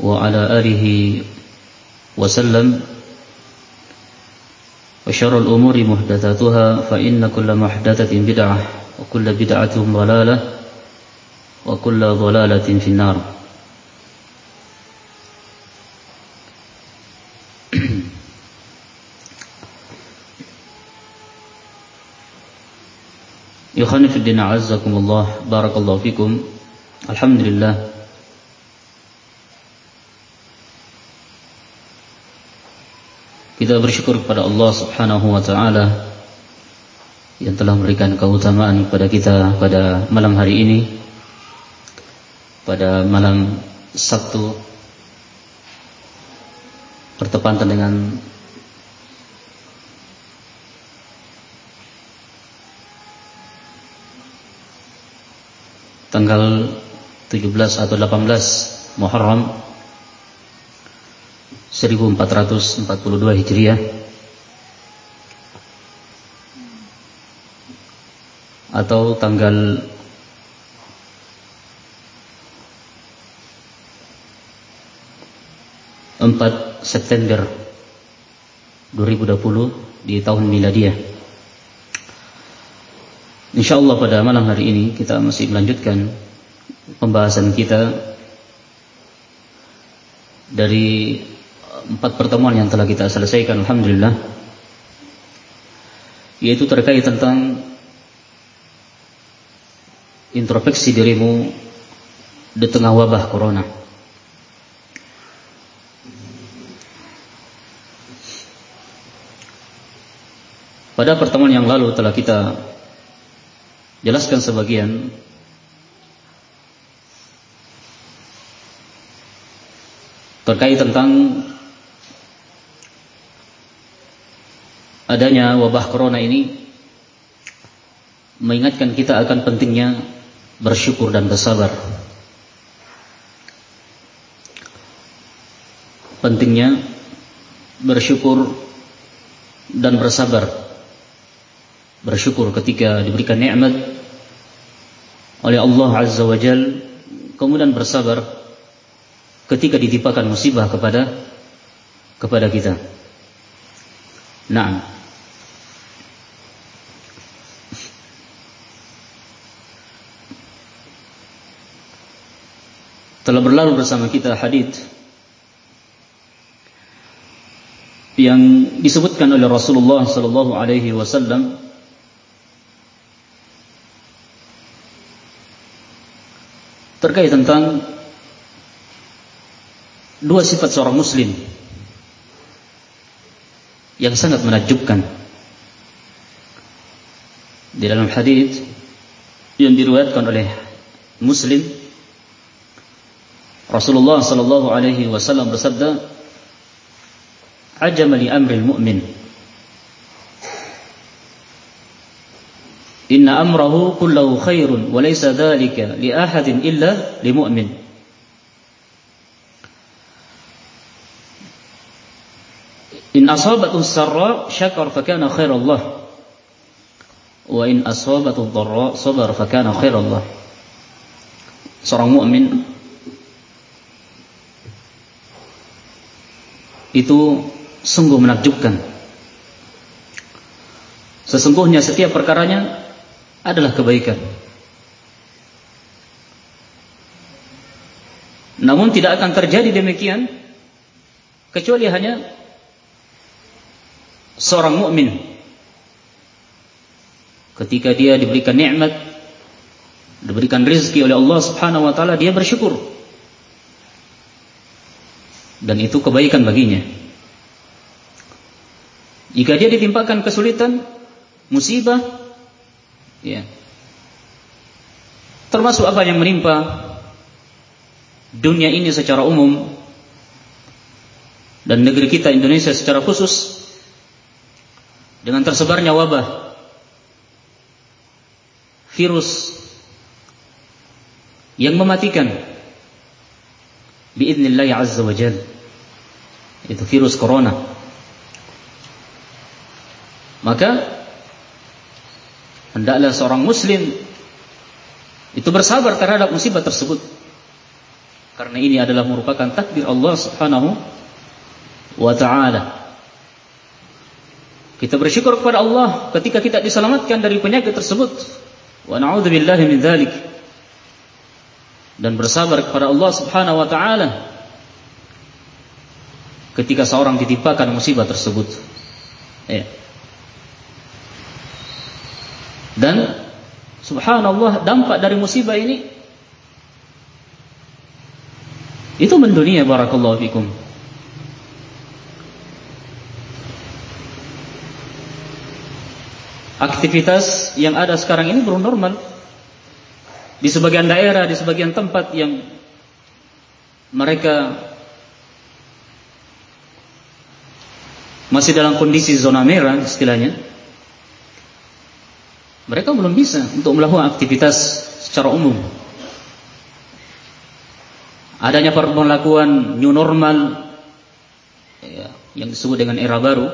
وعلى آله وسلم وشر الأمور محدثاتها فإن كل محدثة بدعة وكل بدعة ضلالة وكل ضلالة في النار Ikhwani fi din azzakumullah barakallahu fikum. Alhamdulillah. Kita bersyukur kepada Allah Subhanahu wa taala yang telah memberikan keutamaan kepada kita pada malam hari ini. Pada malam Sabtu bertepatan dengan tanggal 17 atau 18 Muharram 1442 Hijriah. Atau tanggal 4 September 2020 di tahun miladiah. Insyaallah pada malam hari ini kita masih melanjutkan pembahasan kita dari empat pertemuan yang telah kita selesaikan Alhamdulillah. Yaitu terkait tentang introspeksi dirimu di tengah wabah corona. Pada pertemuan yang lalu telah kita jelaskan sebagian terkait tentang adanya wabah corona ini mengingatkan kita akan pentingnya bersyukur dan bersabar. Pentingnya bersyukur dan bersabar. Bersyukur ketika diberikan nikmat oleh Allah Azza wa Jal kemudian bersabar ketika ditimpakan musibah kepada kepada kita. Nah, telah berlalu bersama kita hadis yang disebutkan oleh Rasulullah sallallahu alaihi wasallam. Terkait tentang dua sifat seorang muslim yang sangat menakjubkan. Di dalam hadis yang diriwayatkan oleh Muslim Rasulullah sallallahu alaihi wasallam bersabda ajama li amril mu'min Inna amrahu kullahu khairun wa laysa dhalika li ahadin illa li mu'min In asabatu sarra syakar fakana khairallah wa in asabatu dharra sabar fakana khairallah seorang mukmin itu sungguh menakjubkan. Sesungguhnya setiap perkaranya adalah kebaikan. Namun tidak akan terjadi demikian kecuali hanya seorang mukmin. Ketika dia diberikan nikmat, diberikan rezeki oleh Allah Subhanahu wa taala, dia bersyukur. Dan itu kebaikan baginya. Jika dia ditimpakan kesulitan, musibah, ya. Termasuk apa yang menimpa dunia ini secara umum dan negeri kita Indonesia secara khusus dengan tersebarnya wabah virus yang mematikan biidznillah azza wa jal itu virus corona. Maka hendaklah seorang muslim itu bersabar terhadap musibah tersebut. Karena ini adalah merupakan takdir Allah Subhanahu wa taala. Kita bersyukur kepada Allah ketika kita diselamatkan dari penyakit tersebut. Wa na'udzubillahi min dzalik. Dan bersabar kepada Allah Subhanahu wa taala ketika seorang ditimpakan musibah tersebut. Ya. Dan subhanallah dampak dari musibah ini itu mendunia barakallahu fikum. aktivitas yang ada sekarang ini belum normal. Di sebagian daerah, di sebagian tempat yang mereka masih dalam kondisi zona merah istilahnya. Mereka belum bisa untuk melakukan aktivitas secara umum. Adanya pemberlakuan new normal ya, yang disebut dengan era baru.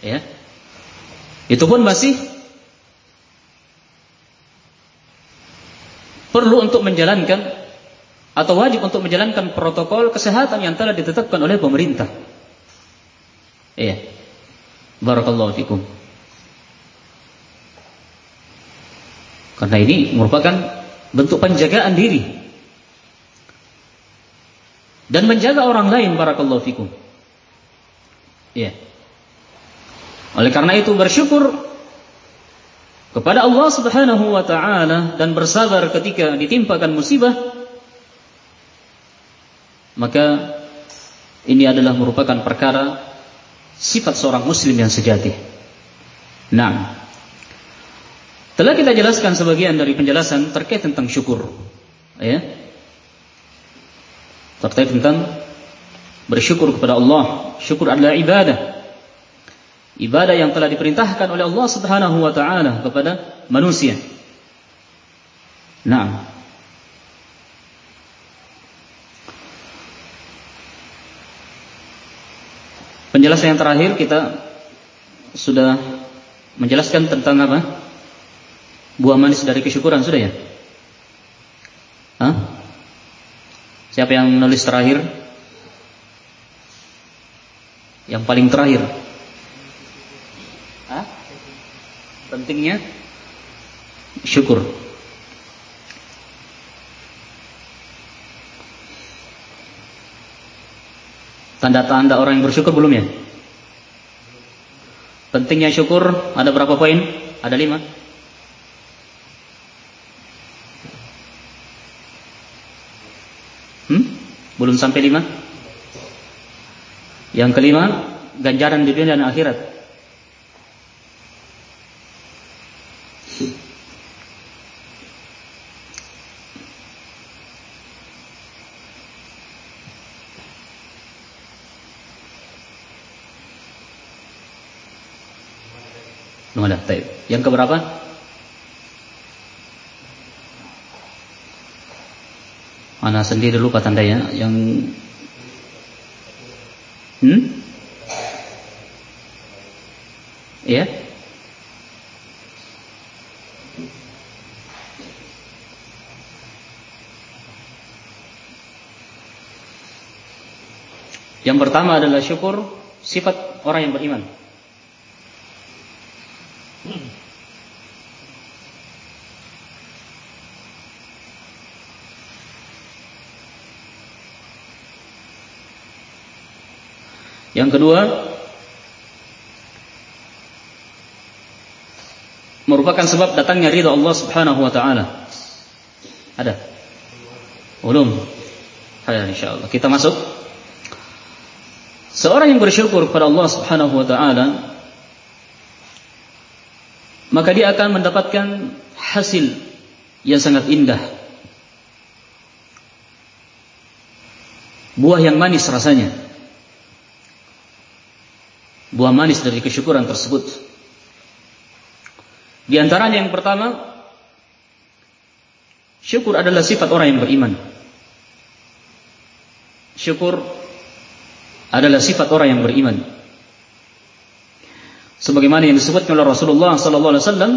Ya, itu pun masih perlu untuk menjalankan atau wajib untuk menjalankan protokol kesehatan yang telah ditetapkan oleh pemerintah. Iya. Barakallahu fikum. Karena ini merupakan bentuk penjagaan diri dan menjaga orang lain barakallahu fikum. Iya. Oleh karena itu bersyukur kepada Allah Subhanahu wa taala dan bersabar ketika ditimpakan musibah maka ini adalah merupakan perkara sifat seorang muslim yang sejati. Nah, telah kita jelaskan sebagian dari penjelasan terkait tentang syukur. Ya. Terkait tentang bersyukur kepada Allah. Syukur adalah ibadah ibadah yang telah diperintahkan oleh Allah Subhanahu wa taala kepada manusia. Nah, Penjelasan yang terakhir kita sudah menjelaskan tentang apa? Buah manis dari kesyukuran sudah ya? Hah? Siapa yang menulis terakhir? Yang paling terakhir. pentingnya syukur. Tanda-tanda orang yang bersyukur belum ya? Pentingnya syukur ada berapa poin? Ada lima. Hmm? Belum sampai lima. Yang kelima, ganjaran di dunia dan akhirat. Belum ada. Yang keberapa? Mana sendiri lupa tandanya yang Hmm? Ya? Yang pertama adalah syukur sifat orang yang beriman. Yang kedua merupakan sebab datangnya ridha Allah Subhanahu wa taala. Ada? Belum. Hai insyaallah. Kita masuk. Seorang yang bersyukur kepada Allah Subhanahu wa taala maka dia akan mendapatkan hasil yang sangat indah. Buah yang manis rasanya buah manis dari kesyukuran tersebut. Di antaranya yang pertama, syukur adalah sifat orang yang beriman. Syukur adalah sifat orang yang beriman. Sebagaimana yang disebutkan oleh Rasulullah sallallahu alaihi wasallam,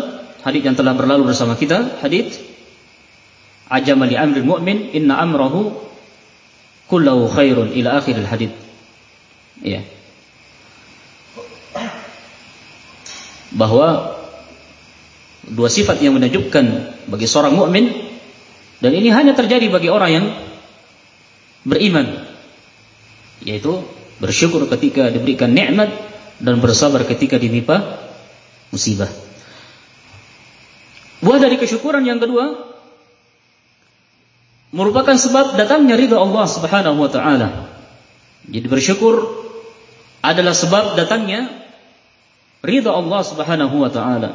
hadis yang telah berlalu bersama kita, hadis Ajama li mu'min inna amrahu kullahu khairun ila akhiril hadis. Ya. Bahwa dua sifat yang menunjukkan bagi seorang mukmin dan ini hanya terjadi bagi orang yang beriman yaitu bersyukur ketika diberikan nikmat dan bersabar ketika ditimpa musibah. Buah dari kesyukuran yang kedua merupakan sebab datangnya ridha Allah Subhanahu wa taala. Jadi bersyukur adalah sebab datangnya ridha Allah Subhanahu wa taala.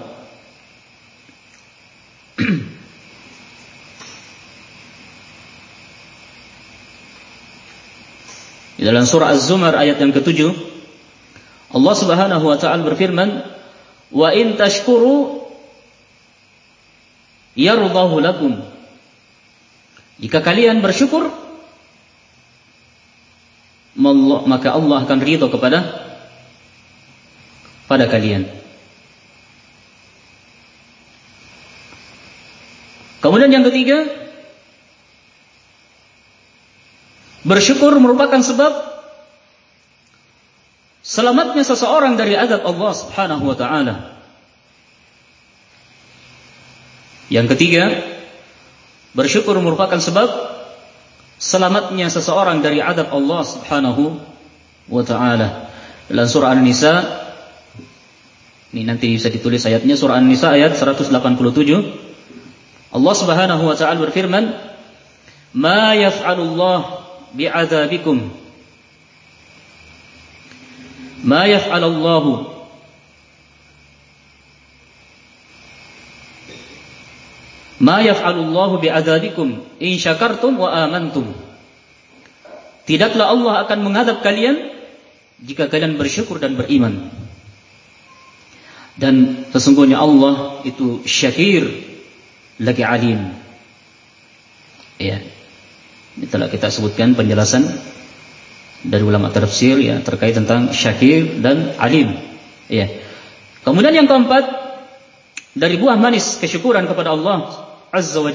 Di dalam surah Az-Zumar ayat yang ketujuh, Allah Subhanahu wa taala berfirman, "Wa in tashkuru yardahu lakum." Jika kalian bersyukur, maka Allah akan ridho kepada pada kalian. Kemudian yang ketiga, bersyukur merupakan sebab selamatnya seseorang dari azab Allah Subhanahu wa taala. Yang ketiga, bersyukur merupakan sebab selamatnya seseorang dari adab Allah Subhanahu wa taala. Dalam surah An-Nisa ini nanti bisa ditulis ayatnya surah An-Nisa ayat 187. Allah Subhanahu wa taala berfirman, "Ma yaf'alullah bi'adzabikum?" Ma yaf'alullahu Ma yaf'alullahu bi'adzabikum in syakartum wa amantum. Tidaklah Allah akan mengadab kalian jika kalian bersyukur dan beriman. Dan sesungguhnya Allah itu syakir lagi alim. Ya. Ini telah kita sebutkan penjelasan dari ulama tafsir ya terkait tentang syakir dan alim. Ya. Kemudian yang keempat dari buah manis kesyukuran kepada Allah Azza wa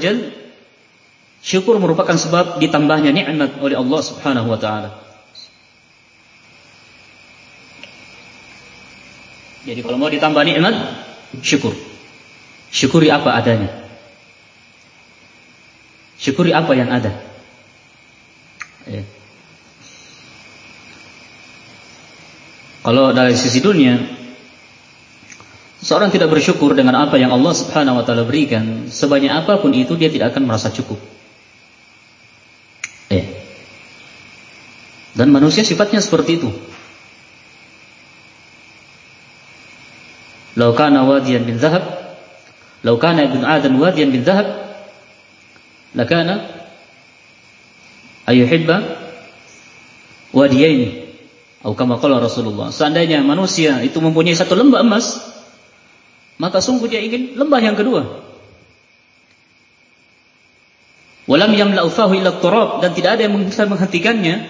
syukur merupakan sebab ditambahnya nikmat oleh Allah Subhanahu wa taala. Jadi kalau mau ditambah nikmat, syukur. Syukuri apa adanya. Syukuri apa yang ada. Ya. Kalau dari sisi dunia, seorang tidak bersyukur dengan apa yang Allah Subhanahu wa taala berikan, sebanyak apa pun itu dia tidak akan merasa cukup. Ya. Dan manusia sifatnya seperti itu. Lau kana wadiyan bin zahab, lau kana ibn Adam wadiyan bin zahab, lakana ayuhibba wadiyaini. Atau kama qala Rasulullah. Seandainya manusia itu mempunyai satu lembah emas, maka sungguh dia ingin lembah yang kedua. Walam yamla'u fahu illa turab dan tidak ada yang bisa menghentikannya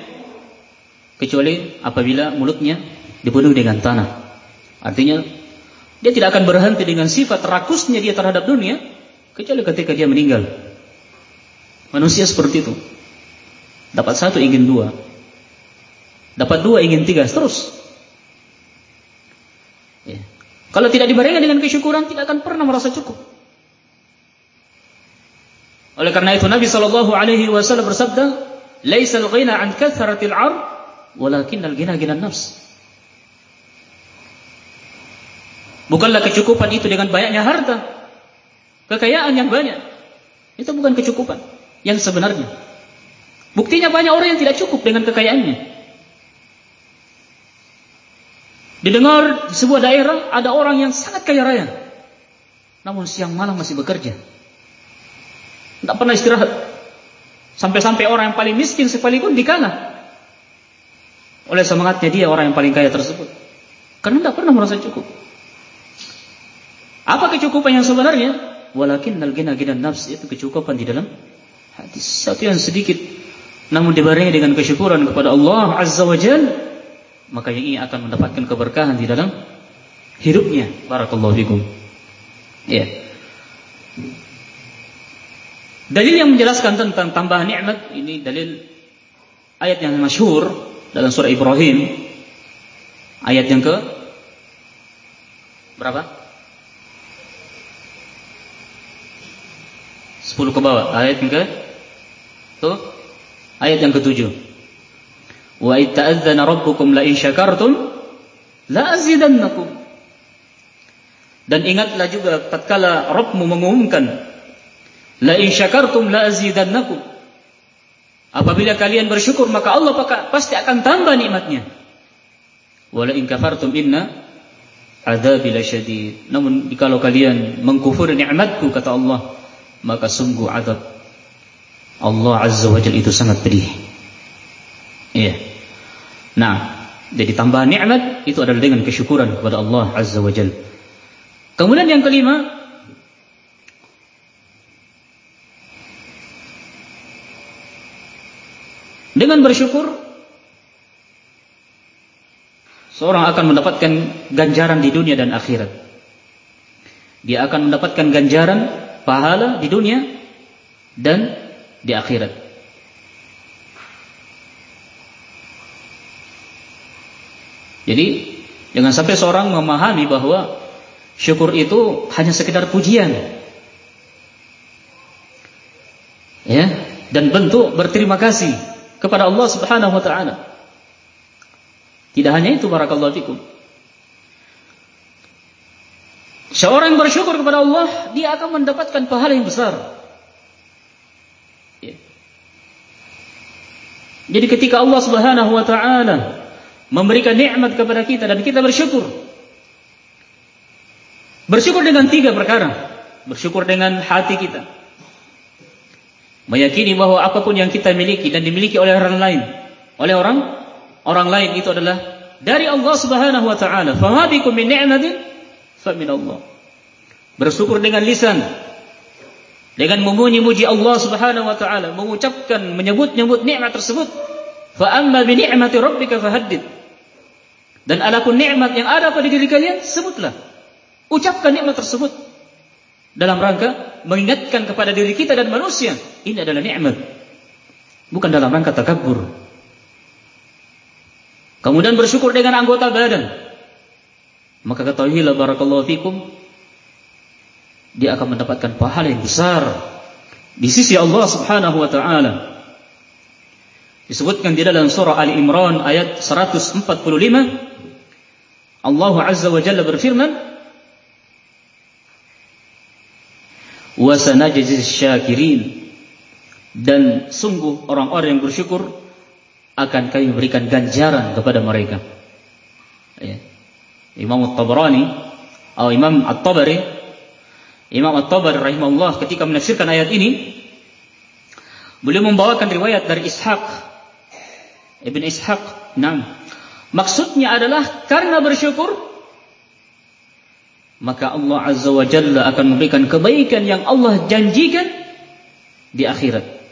kecuali apabila mulutnya dipenuhi dengan tanah. Artinya dia tidak akan berhenti dengan sifat rakusnya dia terhadap dunia kecuali ketika dia meninggal. Manusia seperti itu. Dapat satu ingin dua. Dapat dua ingin tiga terus. Ya. Kalau tidak dibarengi dengan kesyukuran tidak akan pernah merasa cukup. Oleh karena itu Nabi Shallallahu Alaihi Wasallam bersabda, "Laisal ghina an kathratil 'ard, walakinnal ghina ghina nafs." Bukanlah kecukupan itu dengan banyaknya harta, kekayaan yang banyak. Itu bukan kecukupan yang sebenarnya. Buktinya banyak orang yang tidak cukup dengan kekayaannya. Didengar di sebuah daerah ada orang yang sangat kaya raya. Namun siang malam masih bekerja. Tidak pernah istirahat. Sampai-sampai orang yang paling miskin sekalipun dikalah. Oleh semangatnya dia orang yang paling kaya tersebut. Karena tidak pernah merasa cukup. Apa kecukupan yang sebenarnya? Walakin nalgina gina nafs itu kecukupan di dalam hati. Satu yang sedikit. Namun dibarengi dengan kesyukuran kepada Allah Azza wa Jal. Maka yang ini akan mendapatkan keberkahan di dalam hidupnya. Barakallahu fikum. Ya. Dalil yang menjelaskan tentang tambahan nikmat ini dalil ayat yang masyhur dalam surah Ibrahim ayat yang ke berapa? 10 ke bawah ayat ke tuh ayat yang ketujuh wa itta'adzana rabbukum la in syakartum la azidannakum dan ingatlah juga tatkala Rabbmu mengumumkan La in syakartum la azidannakum. Apabila kalian bersyukur maka Allah pasti akan tambah nikmatnya. Wala in kafartum inna adzabi lasyadid. Namun kalau kalian mengkufuri nikmatku kata Allah, maka sungguh azab Allah Azza wa Jalla itu sangat pedih. Iya. Nah, jadi tambahan nikmat itu adalah dengan kesyukuran kepada Allah Azza wa Jalla. Kemudian yang kelima, Dengan bersyukur seorang akan mendapatkan ganjaran di dunia dan akhirat. Dia akan mendapatkan ganjaran pahala di dunia dan di akhirat. Jadi jangan sampai seorang memahami bahwa syukur itu hanya sekedar pujian. Ya, dan bentuk berterima kasih kepada Allah Subhanahu wa taala. Tidak hanya itu barakallahu fikum. Seorang yang bersyukur kepada Allah, dia akan mendapatkan pahala yang besar. Ya. Jadi ketika Allah Subhanahu wa taala memberikan nikmat kepada kita dan kita bersyukur. Bersyukur dengan tiga perkara. Bersyukur dengan hati kita, Meyakini bahwa apapun yang kita miliki dan dimiliki oleh orang lain, oleh orang orang lain itu adalah dari Allah Subhanahu wa taala. Fa bikum min ni'matin fa min Allah. Bersyukur dengan lisan dengan memuji-muji Allah Subhanahu wa taala, mengucapkan menyebut-nyebut nikmat tersebut. Fa amma bi ni'mati rabbika fahaddid. Dan adapun nikmat yang ada pada diri kalian sebutlah. Ucapkan nikmat tersebut dalam rangka mengingatkan kepada diri kita dan manusia ini adalah nikmat bukan dalam rangka takabur kemudian bersyukur dengan anggota badan maka ketahuilah barakallahu fikum dia akan mendapatkan pahala yang besar di sisi Allah Subhanahu wa taala disebutkan di dalam surah Ali Imran ayat 145 Allah Azza wa Jalla berfirman wa sanajziz syakirin dan sungguh orang-orang yang bersyukur akan kami berikan ganjaran kepada mereka. Ya. Imam At-Tabrani atau Imam At-Tabari Imam At-Tabari rahimahullah ketika menafsirkan ayat ini beliau membawakan riwayat dari Ishaq Ibn Ishaq. Nah, maksudnya adalah karena bersyukur maka Allah Azza wa Jalla akan memberikan kebaikan yang Allah janjikan di akhirat.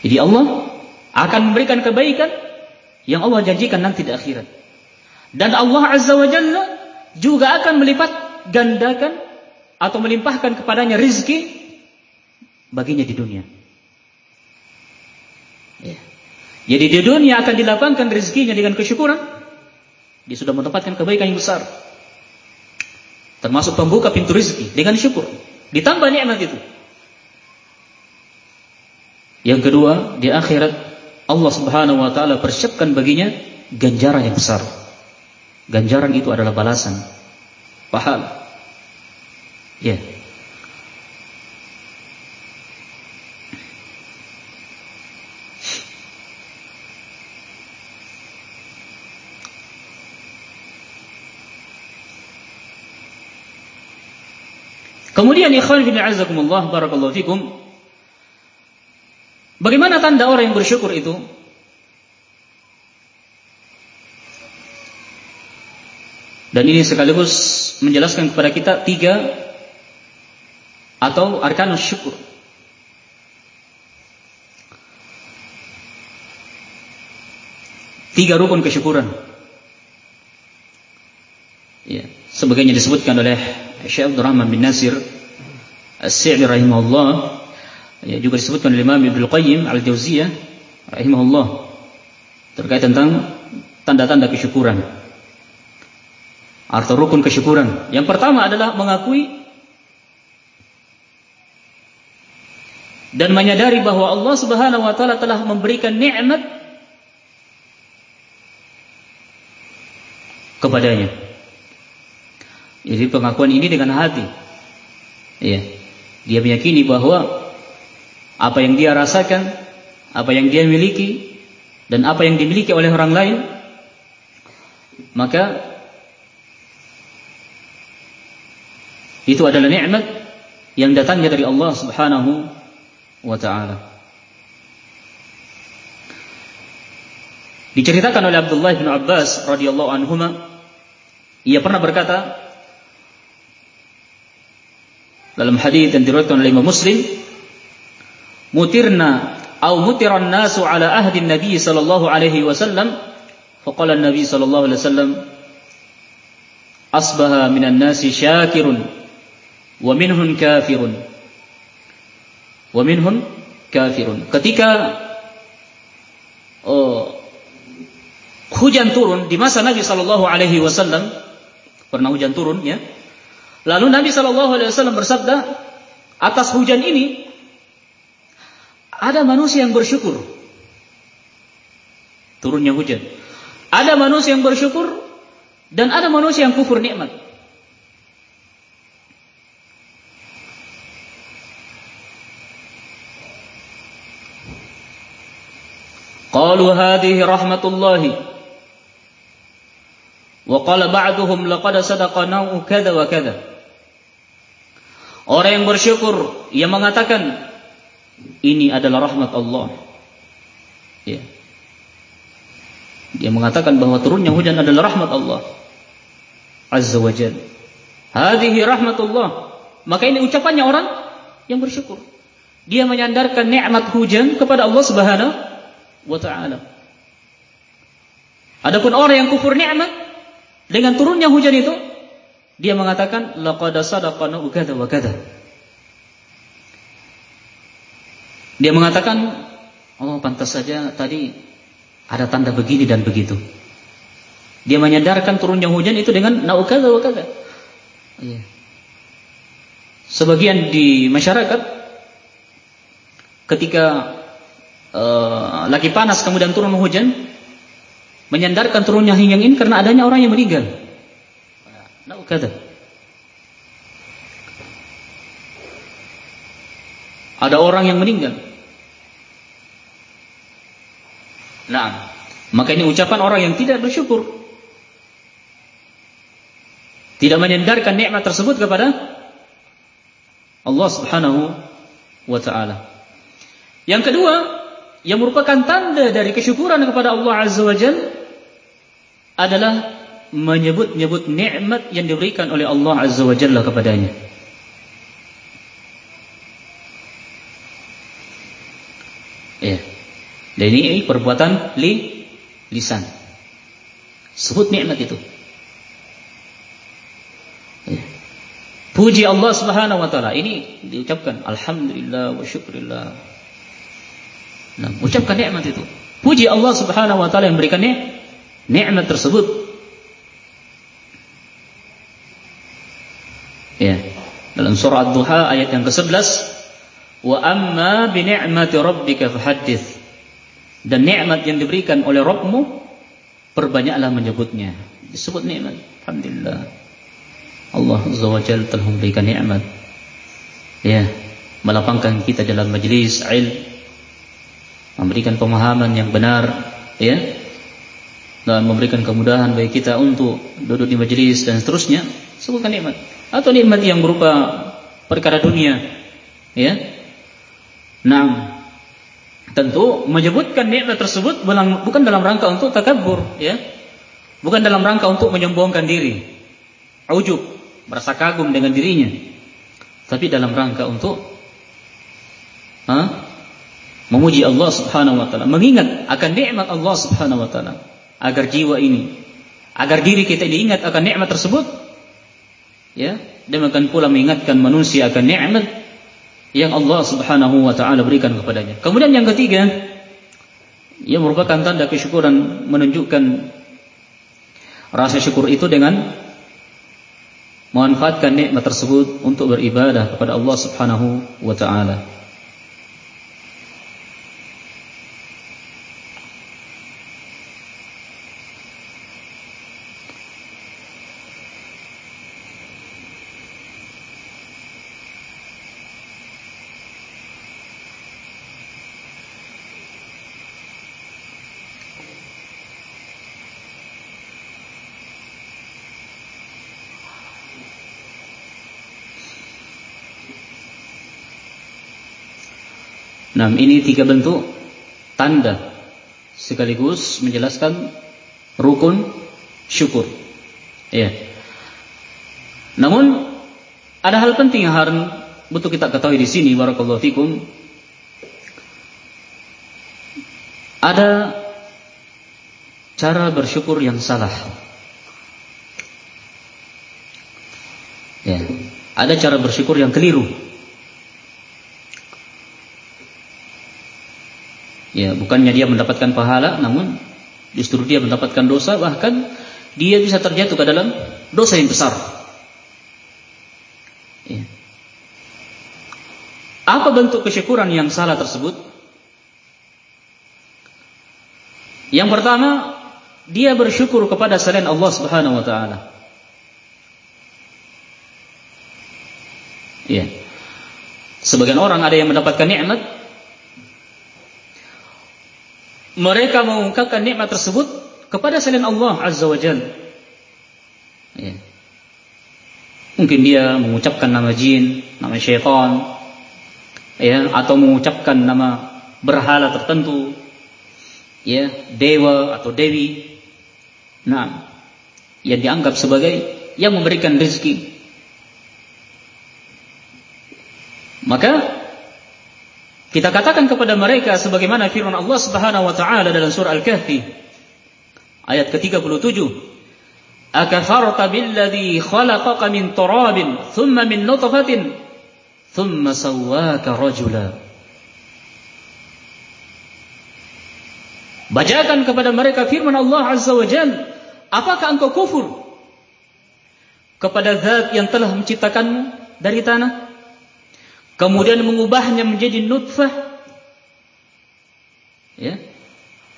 Jadi Allah akan memberikan kebaikan yang Allah janjikan nanti di akhirat. Dan Allah Azza wa Jalla juga akan melipat gandakan atau melimpahkan kepadanya rizki baginya di dunia. Ya. Jadi di dunia akan dilapangkan rezekinya dengan kesyukuran. Dia sudah menempatkan kebaikan yang besar. Termasuk pembuka pintu rezeki dengan syukur. Ditambah nikmat itu. Yang kedua, di akhirat Allah Subhanahu wa taala persiapkan baginya ganjaran yang besar. Ganjaran itu adalah balasan pahala. Ya. Yeah. Kemudian ikhwan bin azakumullah barakallahu fikum Bagaimana tanda orang yang bersyukur itu? Dan ini sekaligus menjelaskan kepada kita tiga atau arkanus syukur. Tiga rukun kesyukuran. Ya, sebagainya disebutkan oleh Syekh Abdul Rahman bin Nasir As-Sa'di rahimahullah ya, juga disebutkan oleh Imam Ibnu Qayyim Al-Jauziyah rahimahullah terkait tentang tanda-tanda kesyukuran atau rukun kesyukuran. Yang pertama adalah mengakui dan menyadari bahwa Allah Subhanahu wa taala telah memberikan nikmat kepadanya. Jadi pengakuan ini dengan hati. Ya. Dia meyakini bahwa apa yang dia rasakan, apa yang dia miliki, dan apa yang dimiliki oleh orang lain, maka itu adalah nikmat yang datangnya dari Allah Subhanahu wa taala. Diceritakan oleh Abdullah bin Abbas radhiyallahu anhuma ia pernah berkata dalam hadis yang diriwayatkan oleh Imam Muslim mutirna atau mutiran nasu ala ahdi Nabi sallallahu alaihi wasallam faqala Nabi sallallahu alaihi wasallam asbaha minan nasi syakirun wa kafirun wa kafirun ketika oh, hujan turun di masa Nabi sallallahu alaihi wasallam pernah hujan turun ya lalu Nabi sallallahu alaihi wasallam bersabda atas hujan ini ada manusia yang bersyukur. Turunnya hujan. Ada manusia yang bersyukur dan ada manusia yang kufur nikmat. Qalu hadhihi rahmatullahi wa qala ba'duhum laqad sadaqana kadza wa kadza. Orang yang bersyukur ia mengatakan ini adalah rahmat Allah. Ya. Dia mengatakan bahwa turunnya hujan adalah rahmat Allah. Azza wa Jal. Hadihi rahmatullah. Maka ini ucapannya orang yang bersyukur. Dia menyandarkan nikmat hujan kepada Allah Subhanahu wa taala. Adapun orang yang kufur nikmat dengan turunnya hujan itu dia mengatakan laqad sadaqana kadza wa kadza. Dia mengatakan, oh pantas saja tadi ada tanda begini dan begitu. Dia menyadarkan turunnya hujan itu dengan naukada wa kada. Iya. Sebagian di masyarakat ketika Eh, lagi panas kemudian turun hujan, menyandarkan turunnya yang ini karena adanya orang yang meninggal. Nah, kata. Ada orang yang meninggal. Nah, maka ini ucapan orang yang tidak bersyukur. Tidak menyandarkan nikmat tersebut kepada Allah Subhanahu wa taala. Yang kedua, yang merupakan tanda dari kesyukuran kepada Allah Azza wa Jalla adalah menyebut-nyebut nikmat yang diberikan oleh Allah Azza wa Jalla kepadanya. Ya. Dan ini perbuatan li lisan. Sebut nikmat itu. Ya. Puji Allah Subhanahu wa taala. Ini diucapkan alhamdulillah wa syukurillah. Nah, ucapkan nikmat itu. Puji Allah Subhanahu wa taala yang memberikan nikmat tersebut. Ya. Dalam surah Ad-Duha ayat yang ke-11 Wa amma bi ni'mati rabbika fahaddits. Dan nikmat yang diberikan oleh Rabbmu perbanyaklah menyebutnya. Disebut nikmat. Alhamdulillah. Allah Azza wa Jalla telah memberikan nikmat. Ya, melapangkan kita dalam majlis ilmu, memberikan pemahaman yang benar, ya. Dan memberikan kemudahan bagi kita untuk duduk di majlis dan seterusnya, sebutkan nikmat. Atau nikmat yang berupa perkara dunia, ya, Nah, tentu menyebutkan nikmat tersebut bukan dalam rangka untuk takabur, ya. Bukan dalam rangka untuk menyombongkan diri. Ujub, merasa kagum dengan dirinya. Tapi dalam rangka untuk ha? Memuji Allah Subhanahu wa taala, mengingat akan nikmat Allah Subhanahu wa taala agar jiwa ini agar diri kita diingat akan nikmat tersebut ya demikian pula mengingatkan manusia akan nikmat yang Allah Subhanahu wa taala berikan kepadanya. Kemudian yang ketiga, yang merupakan tanda kesyukuran menunjukkan rasa syukur itu dengan memanfaatkan nikmat tersebut untuk beribadah kepada Allah Subhanahu wa taala. Nah, ini tiga bentuk tanda sekaligus menjelaskan rukun syukur. Ya. Namun ada hal penting yang harus butuh kita ketahui di sini barakallahu fikum. Ada cara bersyukur yang salah. Ya. Ada cara bersyukur yang keliru. Ya, bukannya dia mendapatkan pahala, namun justru dia mendapatkan dosa, bahkan dia bisa terjatuh ke dalam dosa yang besar. Ya. Apa bentuk kesyukuran yang salah tersebut? Yang pertama, dia bersyukur kepada selain Allah Subhanahu wa taala. Ya. Sebagian orang ada yang mendapatkan nikmat, mereka mengungkapkan nikmat tersebut kepada selain Allah Azza wa Jal. Ya. Mungkin dia mengucapkan nama jin, nama syaitan, ya, atau mengucapkan nama berhala tertentu, ya, dewa atau dewi. Nah, yang dianggap sebagai yang memberikan rezeki. Maka kita katakan kepada mereka sebagaimana firman Allah Subhanahu wa taala dalam surah Al-Kahfi ayat ke-37. Akafarta billadhi khalaqaka min turabin thumma min nutfatin thumma sawwaka rajula. Bacakan kepada mereka firman Allah Azza wa Jalla Apakah engkau kufur kepada zat yang telah menciptakanmu dari tanah kemudian mengubahnya menjadi nutfah. Ya.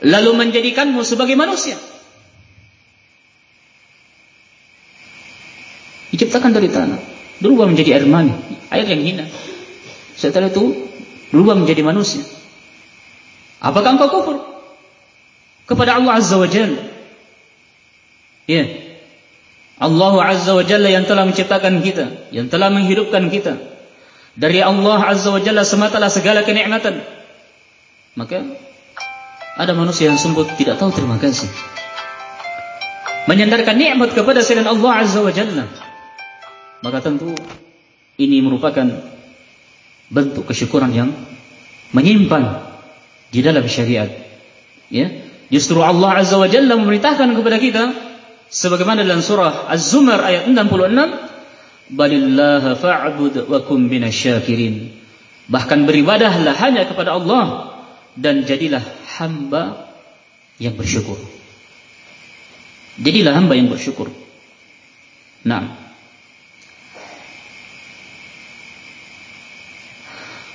Lalu menjadikanmu sebagai manusia. Diciptakan dari tanah. Berubah menjadi air mani. Air yang hina. Setelah itu berubah menjadi manusia. Apakah engkau kufur? Kepada Allah Azza wa Jalla. Ya. Allah Azza wa Jalla yang telah menciptakan kita, yang telah menghidupkan kita. Dari Allah Azza wa Jalla sematalah segala kenikmatan. Maka ada manusia yang sungguh tidak tahu terima kasih. Menyandarkan nikmat kepada selain Allah Azza wa Jalla. Maka tentu ini merupakan bentuk kesyukuran yang menyimpan di dalam syariat. Ya, justru Allah Azza wa Jalla memerintahkan kepada kita sebagaimana dalam surah Az-Zumar ayat 66, "Balillaha fa'bud wa kum minasyakirin." Bahkan beribadahlah hanya kepada Allah dan jadilah hamba yang bersyukur. Jadilah hamba yang bersyukur. Nah,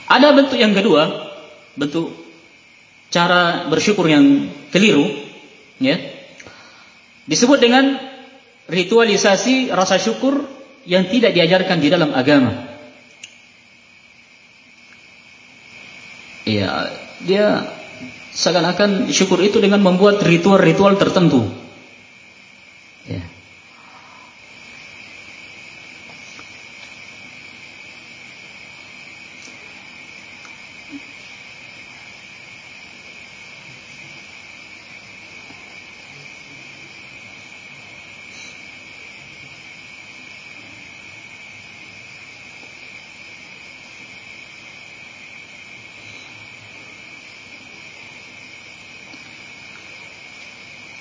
Ada bentuk yang kedua, bentuk cara bersyukur yang keliru, ya. Disebut dengan ritualisasi rasa syukur yang tidak diajarkan di dalam agama. Ya, dia seakan-akan syukur itu dengan membuat ritual-ritual tertentu. Ya.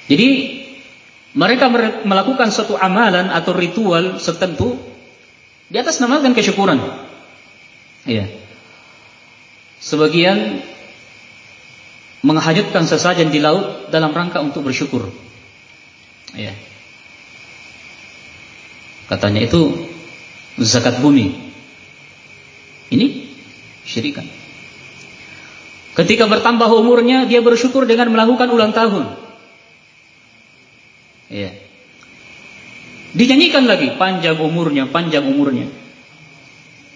Jadi mereka melakukan suatu amalan atau ritual tertentu di atas namakan kesyukuran. Iya. Sebagian menghanyutkan sesajen di laut dalam rangka untuk bersyukur. Iya. Katanya itu zakat bumi. Ini syirikan. Ketika bertambah umurnya, dia bersyukur dengan melakukan ulang tahun. Iya. Dinyanyikan lagi panjang umurnya, panjang umurnya.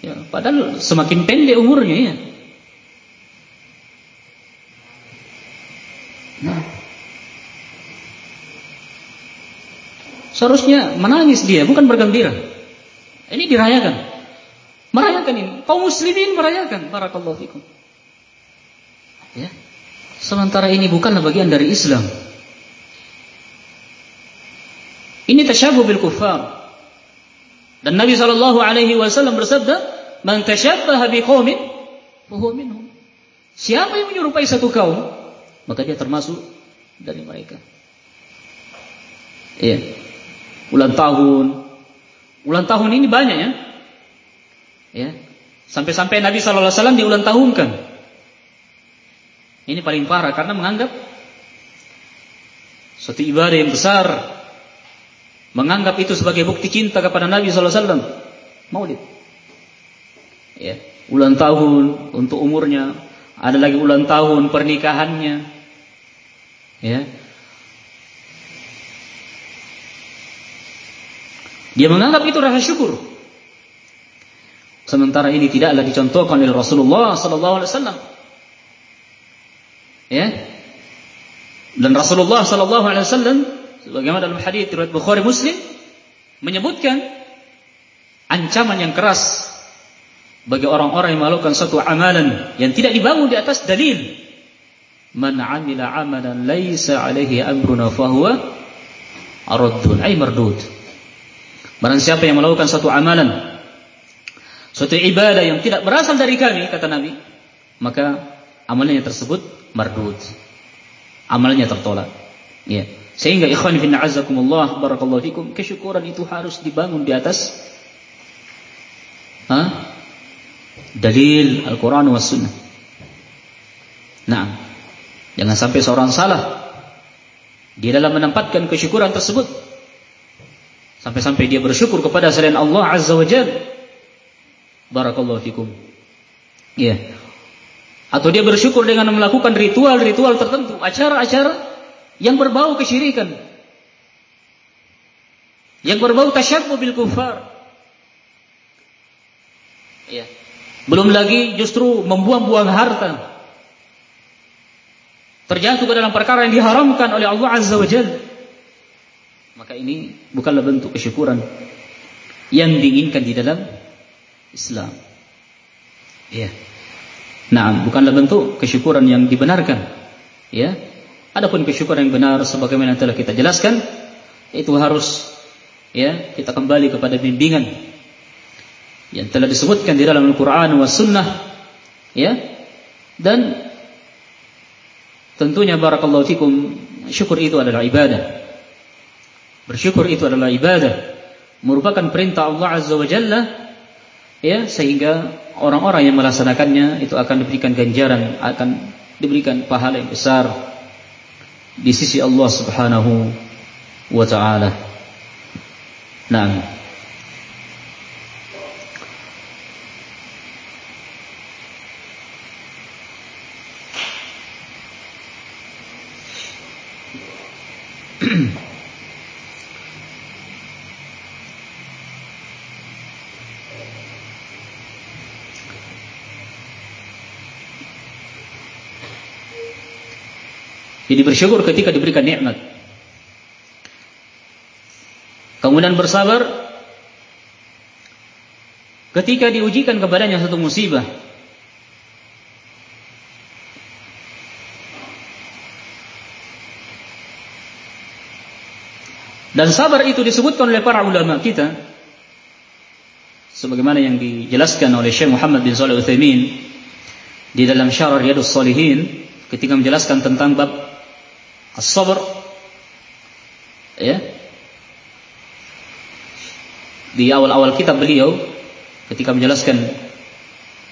Ya, padahal semakin pendek umurnya ya. Nah. Seharusnya menangis dia, bukan bergembira. Ini dirayakan. Merayakan ini. Kaum muslimin merayakan. Barakallahu fikum. Ya. Sementara ini bukanlah bagian dari Islam. Ini tasyabuh bil kufar. Dan Nabi sallallahu alaihi wasallam bersabda, "Man tashabbaha biqaumin minhum." Siapa yang menyerupai satu kaum, maka dia termasuk dari mereka. Iya. Ulang tahun. Ulang tahun ini banyak ya. Ya. Sampai-sampai Nabi sallallahu alaihi wasallam diulang tahunkan. Ini paling parah karena menganggap suatu ibadah yang besar menganggap itu sebagai bukti cinta kepada Nabi sallallahu alaihi wasallam. Maulid. Ya, ulang tahun untuk umurnya, ada lagi ulang tahun pernikahannya. Ya. Dia menganggap itu rasa syukur. Sementara ini tidaklah dicontohkan oleh Rasulullah sallallahu alaihi wasallam. Ya. Dan Rasulullah sallallahu alaihi wasallam sebagaimana dalam hadis riwayat Bukhari Muslim menyebutkan ancaman yang keras bagi orang-orang yang melakukan suatu amalan yang tidak dibangun di atas dalil. Man 'amila 'amalan laisa 'alaihi amruna fahuwa araddun ay mardud. Barang siapa yang melakukan suatu amalan suatu ibadah yang tidak berasal dari kami kata Nabi, maka amalnya tersebut mardud. Amalnya tertolak. Ya. Sehingga ikhwan fi na'azakumullah barakallahu fikum, kesyukuran itu harus dibangun di atas ha? dalil Al-Qur'an was sunnah. Nah, jangan sampai seorang salah di dalam menempatkan kesyukuran tersebut. Sampai-sampai dia bersyukur kepada selain Allah Azza wa Jalla. Barakallahu fikum. Ya. Atau dia bersyukur dengan melakukan ritual-ritual tertentu, acara-acara yang berbau kesyirikan, yang berbau tasyabbuh bil kufar. Ya. Belum lagi justru membuang-buang harta. terjatuh ke dalam perkara yang diharamkan oleh Allah Azza wa Jalla, maka ini bukanlah bentuk kesyukuran yang diinginkan di dalam Islam. Ya. Nah, bukanlah bentuk kesyukuran yang dibenarkan. Ya. Adapun kesyukuran yang benar sebagaimana telah kita jelaskan, itu harus ya kita kembali kepada bimbingan yang telah disebutkan di dalam Al-Qur'an was sunnah ya. Dan tentunya barakallahu fikum syukur itu adalah ibadah. Bersyukur itu adalah ibadah. Merupakan perintah Allah Azza wa Jalla ya sehingga orang-orang yang melaksanakannya itu akan diberikan ganjaran akan diberikan pahala yang besar di sisi Allah Subhanahu wa taala. Nah, Jadi bersyukur ketika diberikan nikmat. Kemudian bersabar ketika diujikan kepadanya satu musibah. Dan sabar itu disebutkan oleh para ulama kita sebagaimana yang dijelaskan oleh Syekh Muhammad bin Shalih Utsaimin di dalam Syarah Riyadhus Shalihin ketika menjelaskan tentang bab as-sabr. Ya. Di awal-awal kitab beliau ketika menjelaskan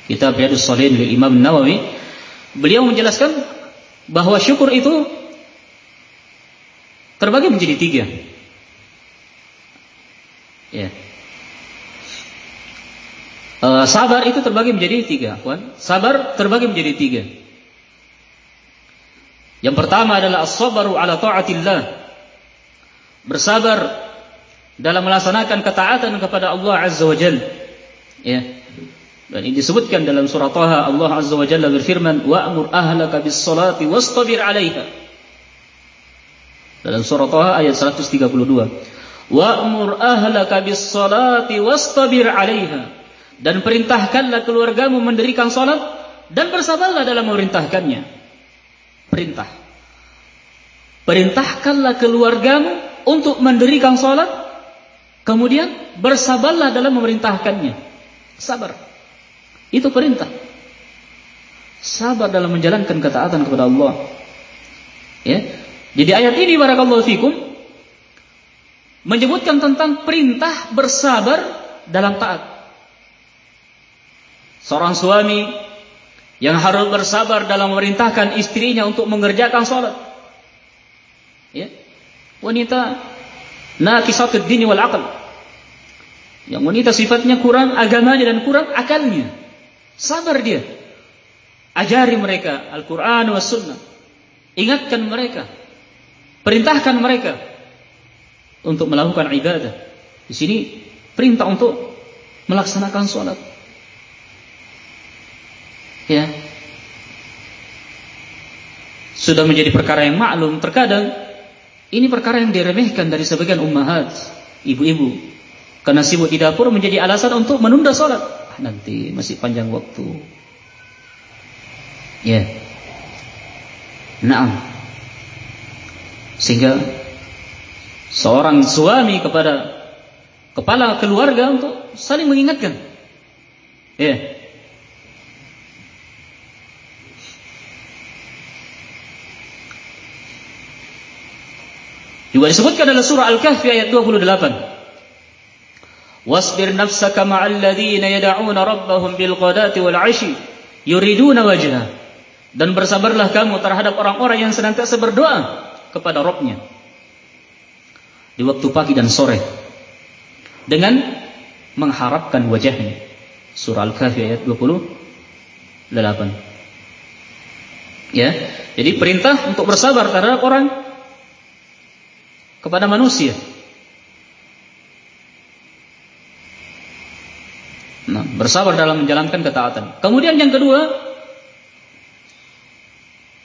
kitab Riyadhus Shalihin dari Imam Nawawi beliau menjelaskan bahwa syukur itu terbagi menjadi tiga. Ya. Uh, sabar itu terbagi menjadi tiga sabar terbagi menjadi tiga yang pertama adalah as-sabru ala taatillah. Bersabar dalam melaksanakan ketaatan kepada Allah Azza wa Jalla. Ya. Dan ini disebutkan dalam surah Taha Allah Azza wa Jalla berfirman, "Wa'mur ahlaka bis-salati wastabir 'alaiha." Dalam surah Taha ayat 132. "Wa'mur ahlaka bis-salati wastabir 'alaiha." Dan perintahkanlah keluargamu mendirikan salat dan bersabarlah dalam memerintahkannya perintah. Perintahkanlah keluargamu untuk mendirikan sholat, kemudian bersabarlah dalam memerintahkannya. Sabar. Itu perintah. Sabar dalam menjalankan ketaatan kepada Allah. Ya. Jadi ayat ini barakallahu fikum menyebutkan tentang perintah bersabar dalam taat. Seorang suami yang harus bersabar dalam memerintahkan istrinya untuk mengerjakan sholat. Ya. Wanita naqisatud dini wal aql. Yang wanita sifatnya kurang agamanya dan kurang akalnya. Sabar dia. Ajari mereka Al-Quran wa Sunnah. Ingatkan mereka. Perintahkan mereka untuk melakukan ibadah. Di sini perintah untuk melaksanakan sholat ya. Sudah menjadi perkara yang maklum terkadang ini perkara yang diremehkan dari sebagian ummahat ibu-ibu. Karena sibuk di dapur menjadi alasan untuk menunda sholat ah, nanti masih panjang waktu. Ya. Nah sehingga seorang suami kepada kepala keluarga untuk saling mengingatkan. Ya Juga disebutkan dalam surah Al-Kahfi ayat 28. Wasbir nafsaka ma'al ladzina yad'una rabbahum bil ghadati wal 'ashi yuriduna wajha. Dan bersabarlah kamu terhadap orang-orang yang senantiasa berdoa kepada Rabbnya di waktu pagi dan sore dengan mengharapkan wajahnya. Surah Al-Kahfi ayat 28. Ya, jadi perintah untuk bersabar terhadap orang kepada manusia. Nah, bersabar dalam menjalankan ketaatan. Kemudian yang kedua,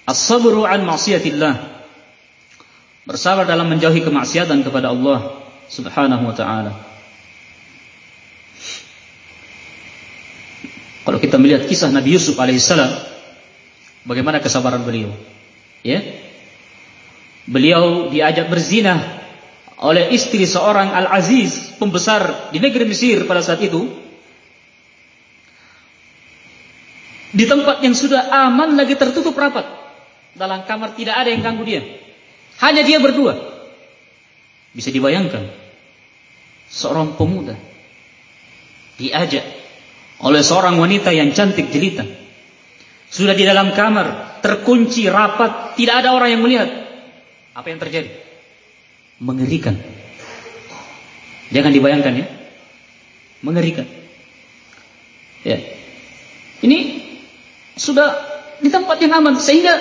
As-sabru an ma'siyatillah. Bersabar dalam menjauhi kemaksiatan kepada Allah Subhanahu wa taala. Kalau kita melihat kisah Nabi Yusuf alaihissalam, bagaimana kesabaran beliau? Ya, beliau diajak berzina oleh istri seorang Al-Aziz, pembesar di negeri Mesir pada saat itu. Di tempat yang sudah aman lagi tertutup rapat. Dalam kamar tidak ada yang ganggu dia. Hanya dia berdua. Bisa dibayangkan. Seorang pemuda diajak oleh seorang wanita yang cantik jelita. Sudah di dalam kamar, terkunci, rapat, tidak ada orang yang melihat. Apa yang terjadi? Mengerikan. Jangan dibayangkan ya. Mengerikan. Ya. Ini sudah di tempat yang aman sehingga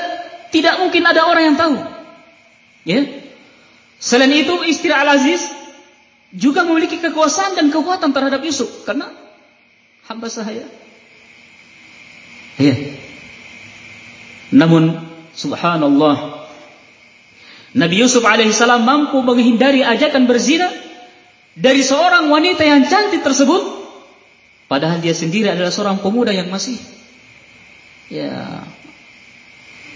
tidak mungkin ada orang yang tahu. Ya. Selain itu istri Al-Aziz juga memiliki kekuasaan dan kekuatan terhadap Yusuf karena hamba sahaya. Ya. Namun subhanallah Nabi Yusuf alaihissalam mampu menghindari ajakan berzina dari seorang wanita yang cantik tersebut. Padahal dia sendiri adalah seorang pemuda yang masih ya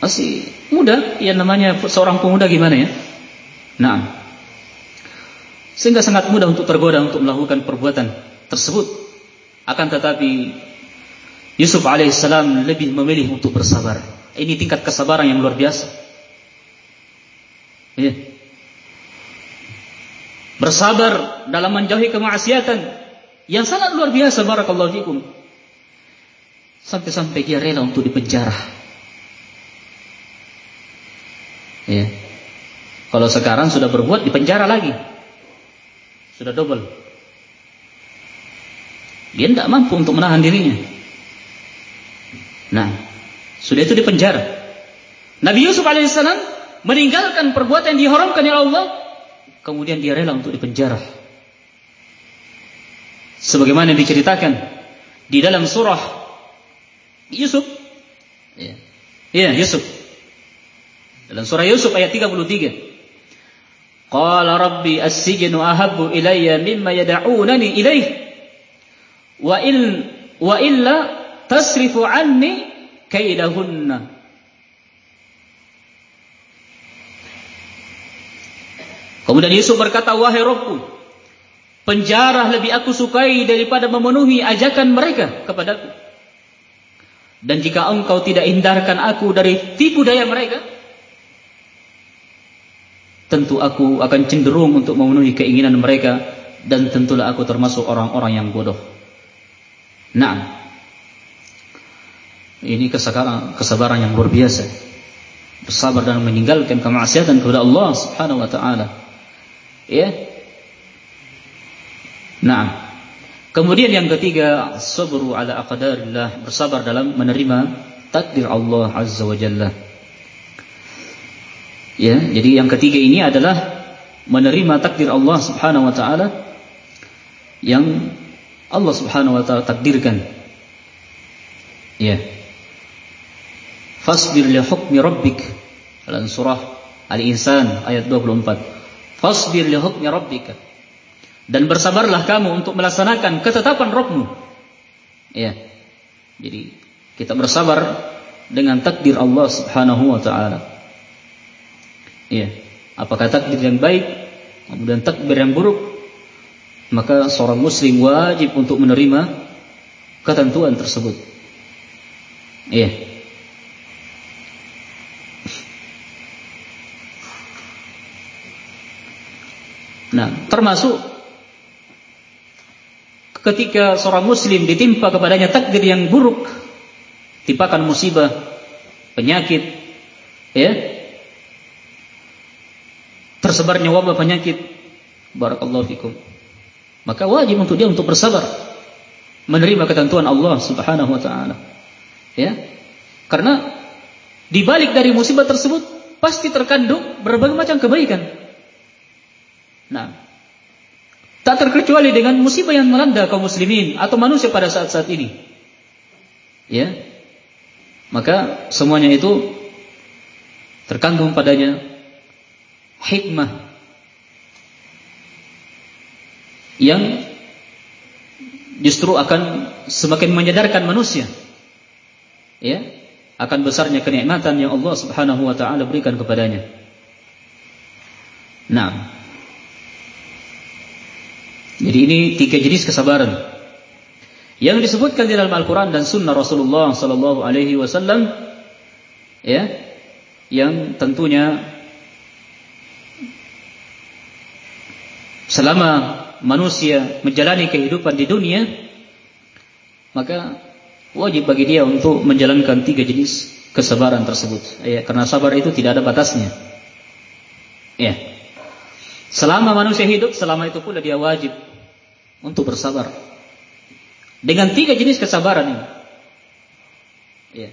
masih muda. Ya namanya seorang pemuda gimana ya? Nah sehingga sangat mudah untuk tergoda untuk melakukan perbuatan tersebut. Akan tetapi Yusuf alaihissalam lebih memilih untuk bersabar. Ini tingkat kesabaran yang luar biasa Ya. Bersabar dalam menjauhi kemaksiatan yang sangat luar biasa barakallahu fikum. Sampai-sampai dia rela untuk dipenjara. Ya. Kalau sekarang sudah berbuat dipenjara lagi. Sudah double. Dia tidak mampu untuk menahan dirinya. Nah, sudah itu dipenjara. Nabi Yusuf alaihissalam meninggalkan perbuatan yang diharamkan oleh Allah, kemudian dia rela untuk dipenjara. Sebagaimana diceritakan di dalam surah Yusuf. Ya, ya Yusuf. Dalam surah Yusuf ayat 33. Qala rabbi as-sijnu ahabbu ilayya mimma yad'unani ilayh. Wa il wa illa tasrifu anni kaidahunna Kemudian Yusuf berkata, wahai Robku, penjara lebih aku sukai daripada memenuhi ajakan mereka kepadaku. Dan jika engkau tidak hindarkan aku dari tipu daya mereka, tentu aku akan cenderung untuk memenuhi keinginan mereka dan tentulah aku termasuk orang-orang yang bodoh. Nah, ini kesabaran, kesabaran yang luar biasa. Bersabar dan meninggalkan kemaksiatan kepada Allah Subhanahu wa taala. Ya. Nah, kemudian yang ketiga, sabru ala aqdarillah, bersabar dalam menerima takdir Allah Azza wa Jalla. Ya, jadi yang ketiga ini adalah menerima takdir Allah Subhanahu wa taala yang Allah Subhanahu wa taala takdirkan. Ya. Fasbir li hukmi rabbik. Dalam surah Al-Insan ayat 24. Fasbir li hukmi rabbika. Dan bersabarlah kamu untuk melaksanakan ketetapan Rabbmu. Ya. Jadi kita bersabar dengan takdir Allah Subhanahu wa taala. Ya. Apakah takdir yang baik kemudian takdir yang buruk? Maka seorang muslim wajib untuk menerima ketentuan tersebut. Iya. Nah, termasuk ketika seorang muslim ditimpa kepadanya takdir yang buruk, timpakan musibah, penyakit, ya, tersebarnya wabah penyakit, barakallahu fikum. Maka wajib untuk dia untuk bersabar, menerima ketentuan Allah Subhanahu wa taala. Ya. Karena di balik dari musibah tersebut pasti terkandung berbagai macam kebaikan. Nah, tak terkecuali dengan musibah yang melanda kaum muslimin atau manusia pada saat-saat ini. Ya. Maka semuanya itu terkandung padanya hikmah yang justru akan semakin menyadarkan manusia ya akan besarnya kenikmatan yang Allah Subhanahu wa taala berikan kepadanya. Nah. Jadi ini tiga jenis kesabaran yang disebutkan di dalam Al-Qur'an dan sunnah Rasulullah sallallahu alaihi wasallam ya yang tentunya selama manusia menjalani kehidupan di dunia maka wajib bagi dia untuk menjalankan tiga jenis kesabaran tersebut. Ya, karena sabar itu tidak ada batasnya. Ya. Selama manusia hidup, selama itu pula dia wajib untuk bersabar. Dengan tiga jenis kesabaran ini. Ya.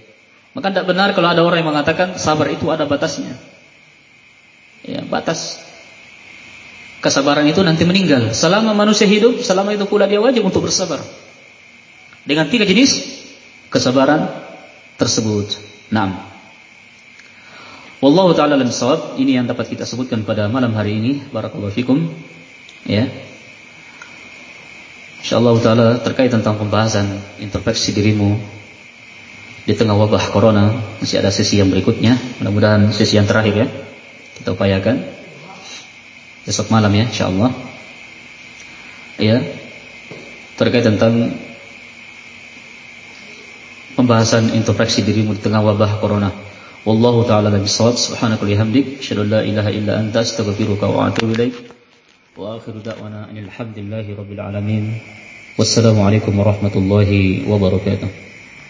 Maka tidak benar kalau ada orang yang mengatakan sabar itu ada batasnya. Ya, batas kesabaran itu nanti meninggal. Selama manusia hidup, selama itu pula dia wajib untuk bersabar. Dengan tiga jenis kesabaran tersebut. Naam. Wallahu taala alam sawab. Ini yang dapat kita sebutkan pada malam hari ini. Barakallahu fikum. Ya. Insyaallah taala terkait tentang pembahasan introspeksi dirimu di tengah wabah corona masih ada sesi yang berikutnya. Mudah-mudahan sesi yang terakhir ya. Kita upayakan besok malam ya insyaallah. Ya. Terkait tentang pembahasan introspeksi dirimu di tengah wabah corona. والله تعالى بالصواب سبحانك وبحمدك أشهد أن لا إله إلا أنت أستغفرك وأتوب إليك. وآخر دعوانا أن الحمد لله رب العالمين. والسلام عليكم ورحمة الله وبركاته.